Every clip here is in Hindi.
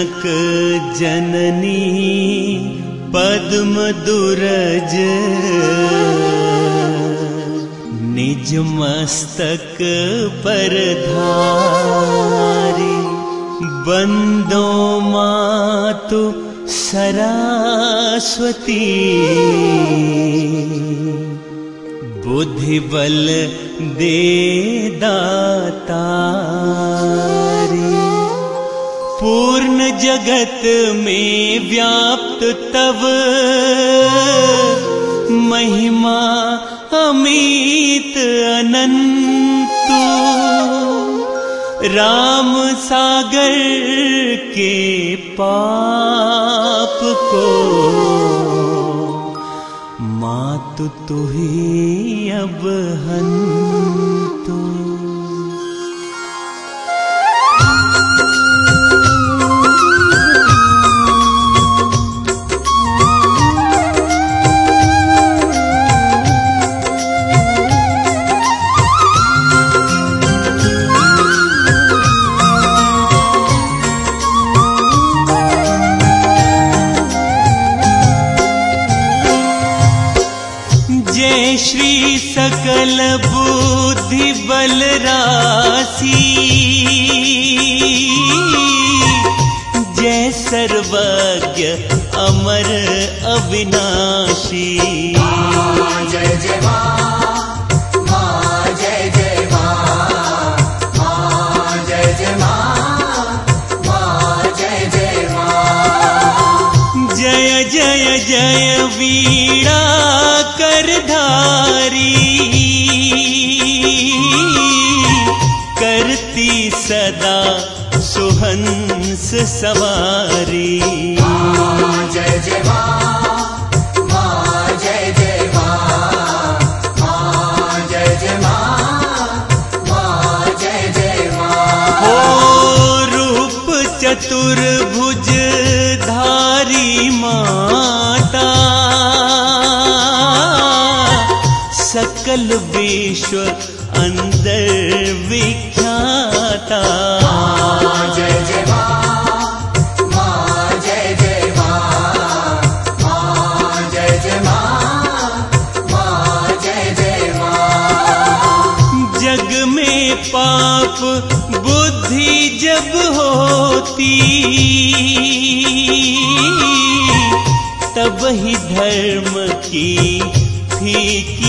जनक जननी पद्म दूरज निज मस्तक पर धारि बन्दो मा तु सरास्वती दे दाता। पूर्ण जगत में व्याप्त तव महिमा अमित अनंत। राम सागर के पाप को मात तु ही अब हन तू बल बुद्धि बल राशि जय सर्वज्ञ अमर अविनाशी। ओप चतुर्भुज धारी माता सकल विश्व अन्तर्विख्याता पाप बुद्धि जब होती तब ही धर्म की ठीक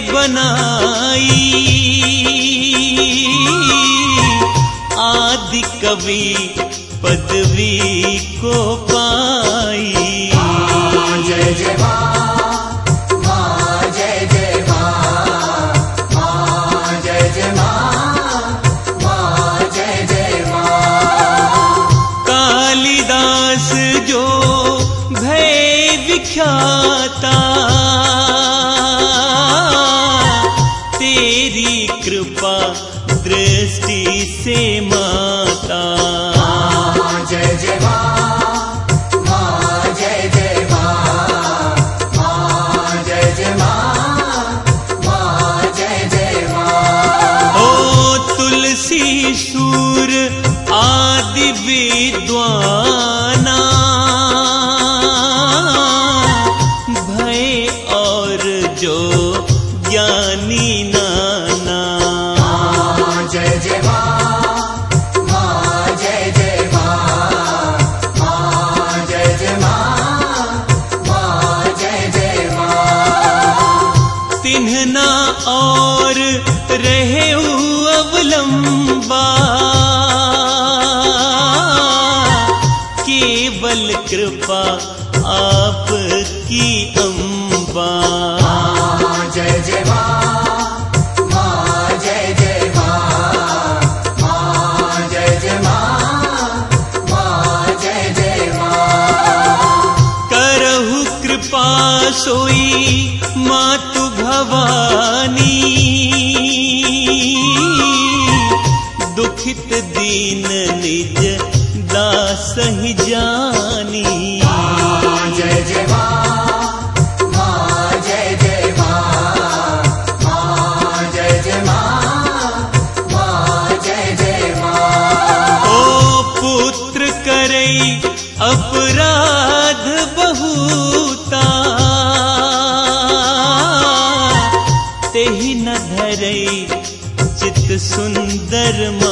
बनाई। आदि कवि पदवी को जय जय मा सुंदर माँ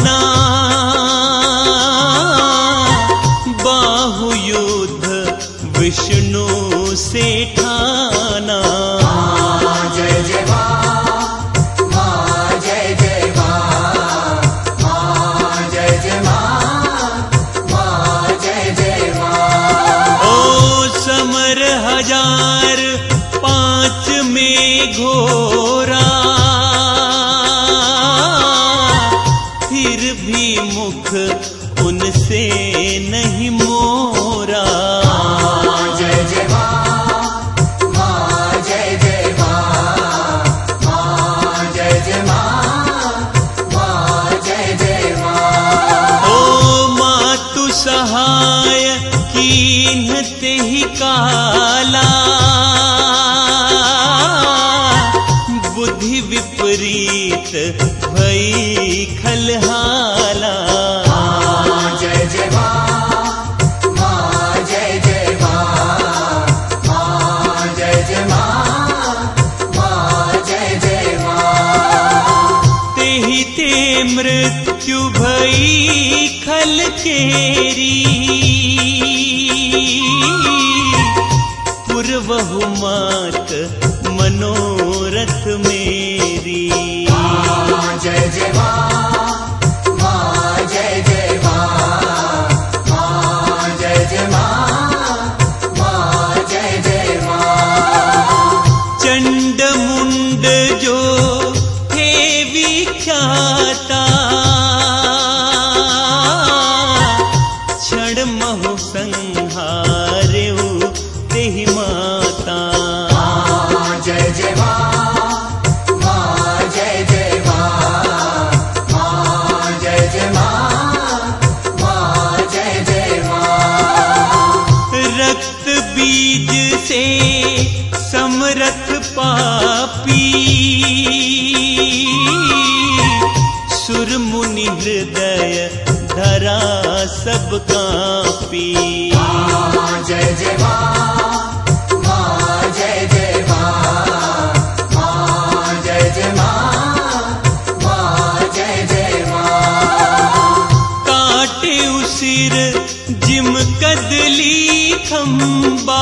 ঘোর Thank you. सबका पी जय जय जिम कदली खंबा।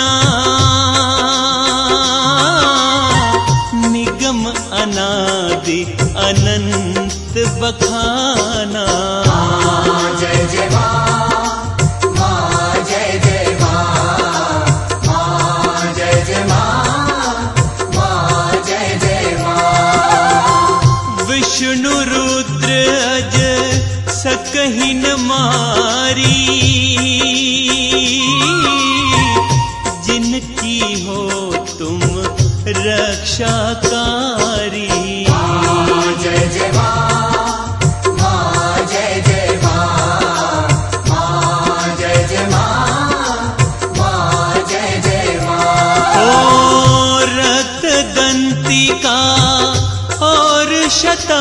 खाना। जय जय विष्णु रुद्र अज मारी। जिनकी हो तुम रक्षाकारी।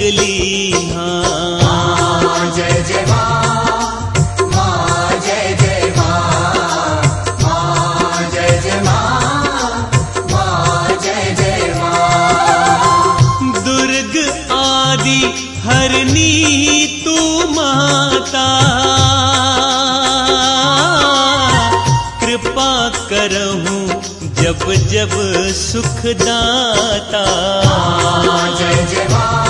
जगली हाँ। जय जय हरनी तू माता। कृपा जब जब सुखदाता जय जय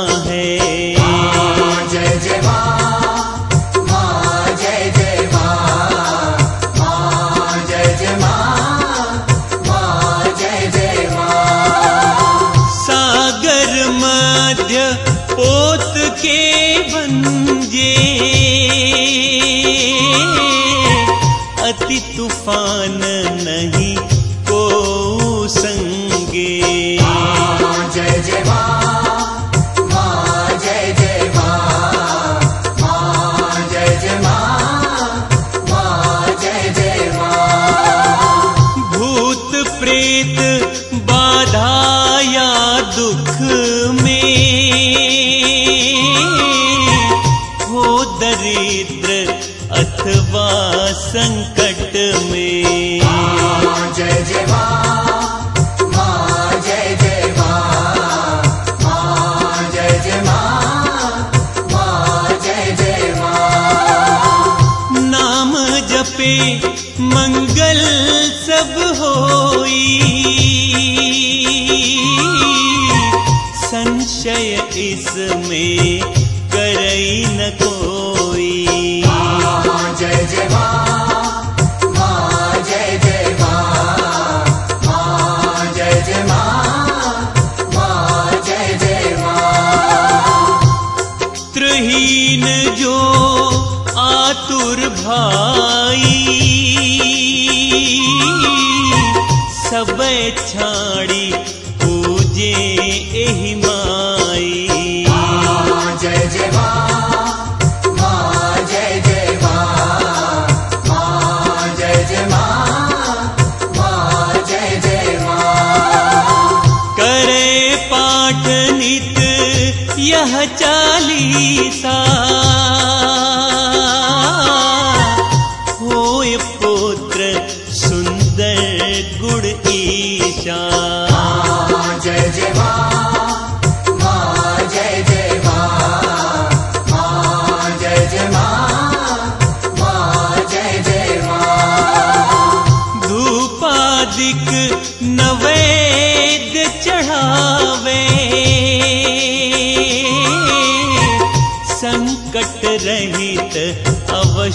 माय करे पाठ नीत यह चलीसा।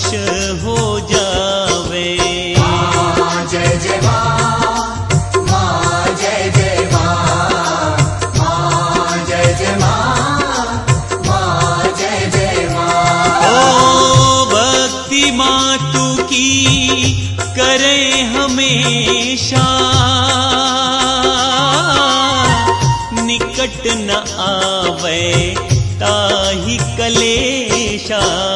खुश हो जावे। जय जय भक्ति की हमेशा। निकट न आवे ताही कलेशा।